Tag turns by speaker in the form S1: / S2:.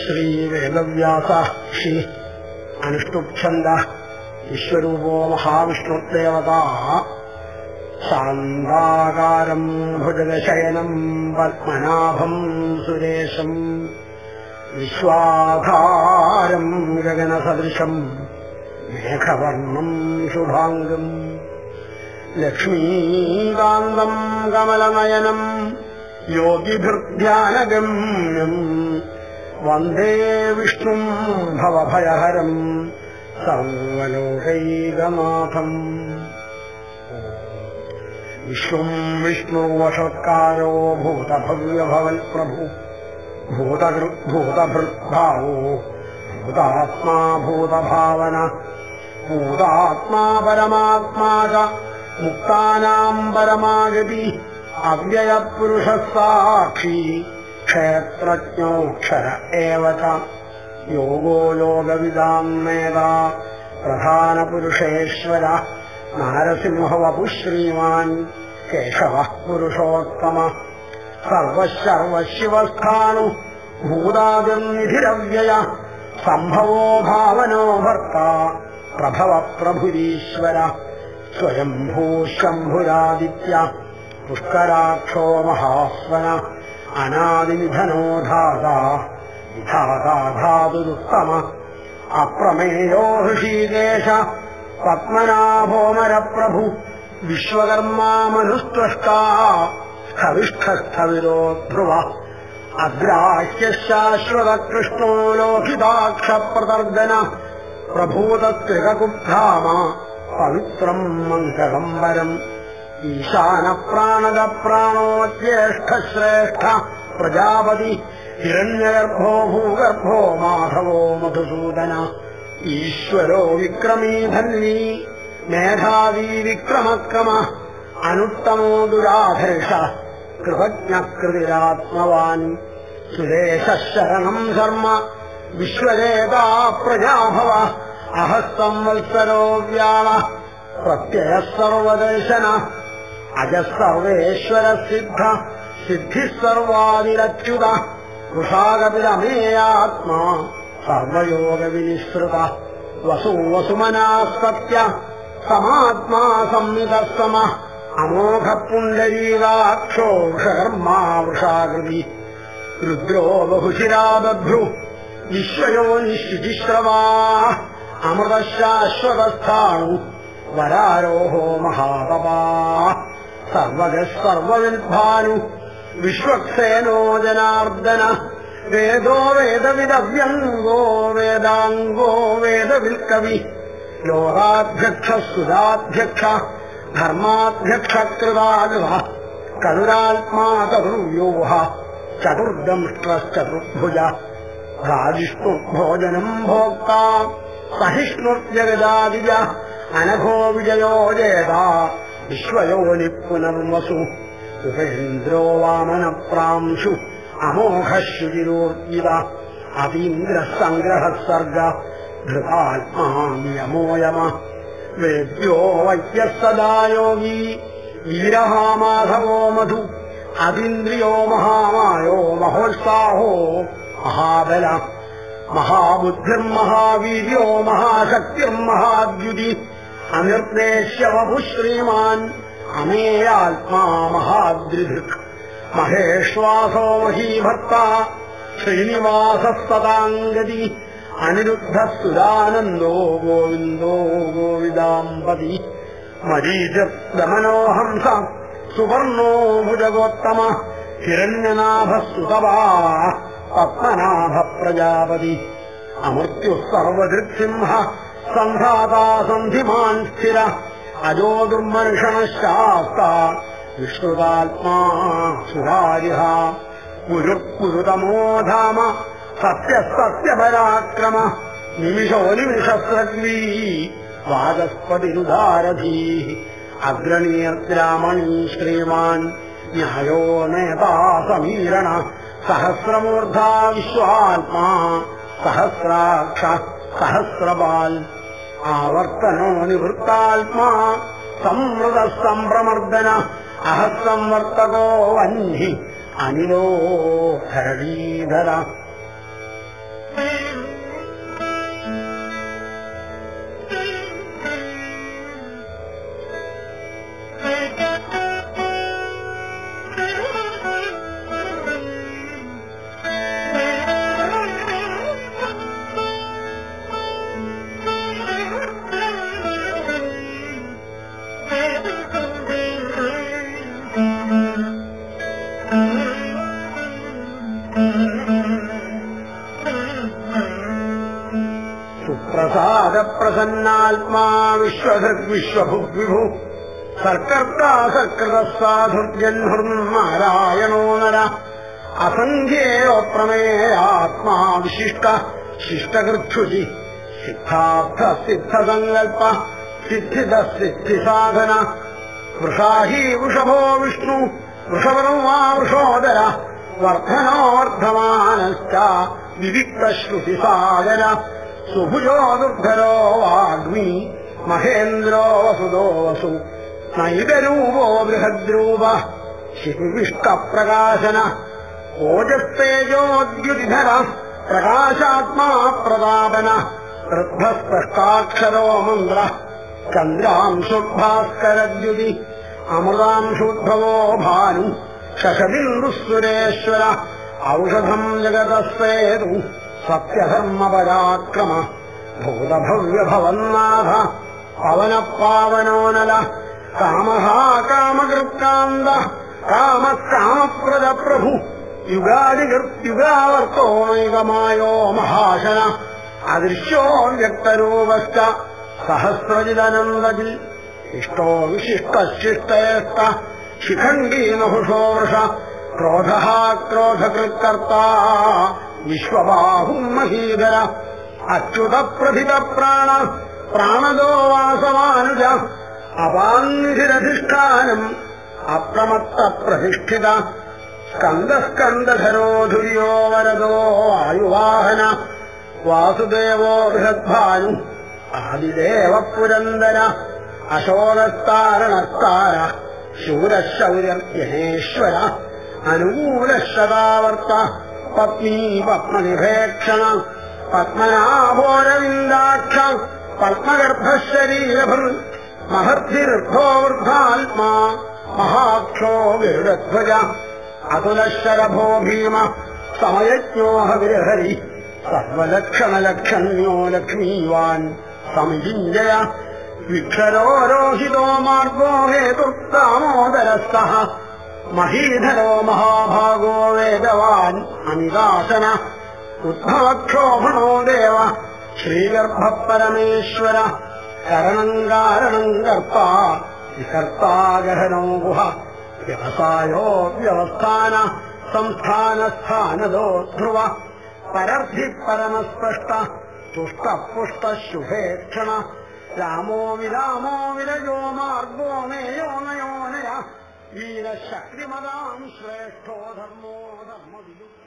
S1: ശ്രീവേദവ്യാസ ശ്രീ അനുഷ്ടുഛന്ദ വിശ്വരൂപോ മഹാവിഷ്ണുദേവത ശാന്താകാരം ഭുജഗശയനം പത്മനാഭം സുരേശം വിശ്വാധാരം ഗഗനസദൃശം മേഘവർണം ശുഭാംഗം ലക്ഷ്മീകാന്തം കമലനയനം യോഗിഭിർധ്യാനഗമ്യം वन्दे विष्णुम् भवभयहरम् सर्वलोकैकनाथम्। विश्वम् विष्णुवषत्कारो भूतभव्यभवत्प्रभु भूतभृद्भावो। भूतात्मा भूतभावन। भूतात्मा परमात्मा च। मुक्तानाम् परमागति। अव्ययपुरुषः साक्षी क्षेत्रज्ञोऽक्षर एव च योगो योगविदाम् मेधा प्रधानपुरुषेश्वर नारसिंहवपुः श्रीमान् केशवः पुरुषोत्तमः सर्वशर्वशिवस्थाणु भूतादिर्निधिरव्यय सम्भवो भावनो भर्ता प्रभव प्रभुरीश्वर स्वयम्भूः शम्भुरादित्य पुष्कराक्षो महास्वन अनादिनिधनो धाता विधाता धातुरुत्तम अप्रमेयो ऋषिकेश पद्मनाभोमरप्रभु विश्वकर्मा मनुस्त्वष्टा स्थविष्ठस्थविरो ध्रुव अग्राह्यशाश्वतकृष्णो लोकिताक्षप्रदर्दन प्रभूतत्रिककुब्धाम पवित्रम् मङ्गलम्बरम् ईशानप्राणदप्राणोज्येष्ठश्रेष्ठ प्रजापति हिरण्यगर्भो भूगर्भो माधवो मधुसूदन। ईश्वरो विक्रमी धन्वी मेधावी विक्रमक्रम अनुत्तमो दुराधर्ष कृतज्ञकृतिरात्मवान्। सुरेशः शरणम् शर्म प्रजाभव अहः संवत्सरो व्याळ प्रत्ययः सर्वदर्शन अजः सर्वेश्वरः सिद्ध सिद्धिः सर्वादिरच्युत कुशागपिरमेयात्मा सर्वयोगविनिःसृत वसु वसुमनाः सत्य समात्मा संवितः समः अमोघपुण्डरीकाक्षो शर्मा वृषाकृति रुद्रो बहुशिरा बभ्रु विश्वयो निश्चितिश्रवा अमृतशाश्वतस्थाणु वरारोहो महातपा സർവകസ്സർവവിൽഭാനു വിശ്വക്സേനോ ജനാർദ്ദന വേദോ വേദവിദവ്യംഗോ വേദാംഗോ വേദവിൽക്കവി ലോകാധ്യക്ഷ സുരാധ്യക്ഷ ധർമാധ്യക്ഷ കൃതാഗവ കരുരാത്മാ കരുവ്യൂഹ ചതുർദംഷ്ടചതുർഭുജ രാജിഷ്ണുർഭോജനം ഭോക്ത സഹിഷ്ണുർജഗദാദിജ അനഘോ വിജയോ ജേതാ विश्वयोनि पुनर्वसु सुरेन्द्रो वामनप्रांशु अमोघः शुचिरोर्जित अतीन्द्रः सङ्ग्रहः सर्ग धृतात्मा नियमो यम वेद्यो वैद्यः सदा योगी वीरः माधवो मधु अतीन्द्रियो महामायो महोत्साहो महाबल। महाबुद्धिर्महावीर्यो महाशक्तिर्महाद्युति अनिर्देश्य वभु श्रीमान् अमेयात्मा महाद्रिधृक् महेश्वासो महीभक्ता श्रीनिवासस्तदाङ्गति अनिरुद्धः सुदानन्दो गोविन्दो गोविदाम्पति मरीचिर्दमनोहंस सुवर्णो भुजगोत्तम हिरण्यनाभः सुतवा पद्मनाभप्रजापति अमृत्युः सर्वदृक्सिंह सन्धाता सन्धिमान् स्थिर। अजो दुर्मर्षणशास्ता विष्णुतात्मा सुरारिः कुरुः धाम। सत्यस्तत्यपराक्रम। निमिषो निमिषस्रग्वी वाचस्पतिरुदारधीः। अग्रणीयद्रामणी श्रीमान्। न्यायो नेता समीरण। सहस्रमूर्धा विश्वात्मा। सहस्राक्ष सहस्रबाल् आवर्तनो निवृत्तात्मा संवृतः सम्प्रमर्दन अहः संवर्तको वह्नि अनिलो धरणीधर പ്രസാദ പ്രസന്നാത്മാ വിശ്വഭുഗ്വിഭു സർക്കർത്താ സൽകൃത സാധുർജന്മൃന്മാരായണോ നര അസംഖ്യേയോ പ്രമേയാത്മാ വിശിഷ്ട ശിഷ്ടകൃത്സുചി സിദ്ധാർത്ഥ സിദ്ധസങ്കൽപ്പ സിദ്ധിത സിദ്ധിസാധന വൃഷാഹി വൃഷഭോ വിഷ്ണു വൃഷഭർമാ വൃഷോദര വർദ്ധനോർദ്ധമാനശ്ച വിവിക്തശ്രുതിസാഗര സുഭുജോ ദുർധരോ വാഗ്മി മഹേന്ദ്രോ വസുദോ വസു നൈകരൂപോ ബൃഹദ്രൂപ ശിവിഷ്ടപ്രകാശന ഓജസ്തേജോദ്യുതിധര പ്രകാശാത്മാ പ്രതാപന വൃദ്ധസ്പഷ്ടാക്ഷരോ മന്ത്ര ചന്ദ്രാംശുഭാസ്കരദ്യുതി അമൃതാംശുദ്ഭവോ ഭാനു ശശബിന്ദുസുരേശ്വര ഔഷധം ജഗതസ്വേതു सत्यधर्मपराक्रमः। भूतभव्यभवन्नाथ पवनपावनोऽनल कामः कामकृतान्द कामः कामप्रदप्रभु युगादिकृत्युगावर्तोऽनैकमायो महाशन। अदृश्योव्यक्तरूपश्च सहस्रजिदनन्दजि। इष्टो विशिष्टशिष्टेष्ट वृष क्रोधः क्रोधकृत्कर्ता വിശ്വബാഹും മഹീധര അച്യുത പ്രഥിത പ്രാണ പ്രാണദോ വാസമാനുജ അപാന്നിധിരധിഷ്ഠാനം അപ്രമത്ത പ്രതിഷ്ഠിത സ്കന്ദസ്കന്ദധരോധുര്യോ വരദോ ആയുവാഹന വാസുദേവോ ബൃഹദ്ഭാനു ആദിദേവ പുരന്ദര അശോകസ്താരണസ്താര ശൂരശൗര്യർജനേശ്വര അനുകൂലശതാവർത്ത പത്നീ പത്മനിഭേക്ഷണ പത്മനാഭോരവിന്ദാക്ഷ പത്മഗർഭശരീരഭൃ മഹർദ്ധിർദ്ധോ വൃദ്ധാത്മാ മഹാക്ഷോ ഗരുഡധ്വജ അതുലശരഭോ ഭീമ സമയജ്ഞോ ഹവിരഹരി സർവലക്ഷണലക്ഷണ്യോ ലക്ഷ്മീവാൻ സമിജിഞ്ജയ വിക്ഷരോരോഹിതോ മാർഗോ ഹേതുർദാമോദരസ്ഥ മഹീധരോ മഹാഭാഗോ വേദവാൻ അമിതാസന ഉദ്ഭവക്ഷോഭണോ ദേവ ശ്രീഗർഭപരമേശ്വര കരണം കാരണം കർത്ത വികർത്താഗഹനോ ഗുഹ വ്യവസായോ വ്യവസ്ഥാന സംസ്ഥാനസ്ഥാനദോ ധ്രുവ പരർദ്ധി പരമസ്പഷ്ട തുഷ്ടപുഷ്ട ശുഭേക്ഷണ രാമോ വിരാമോ വിരജോ മാർഗോ മേയോ നയോനയ വീരശക്തിമതാം ശ്രേഷ്ഠോ ധർമ്മോ ധർമ്മവിദുക്ത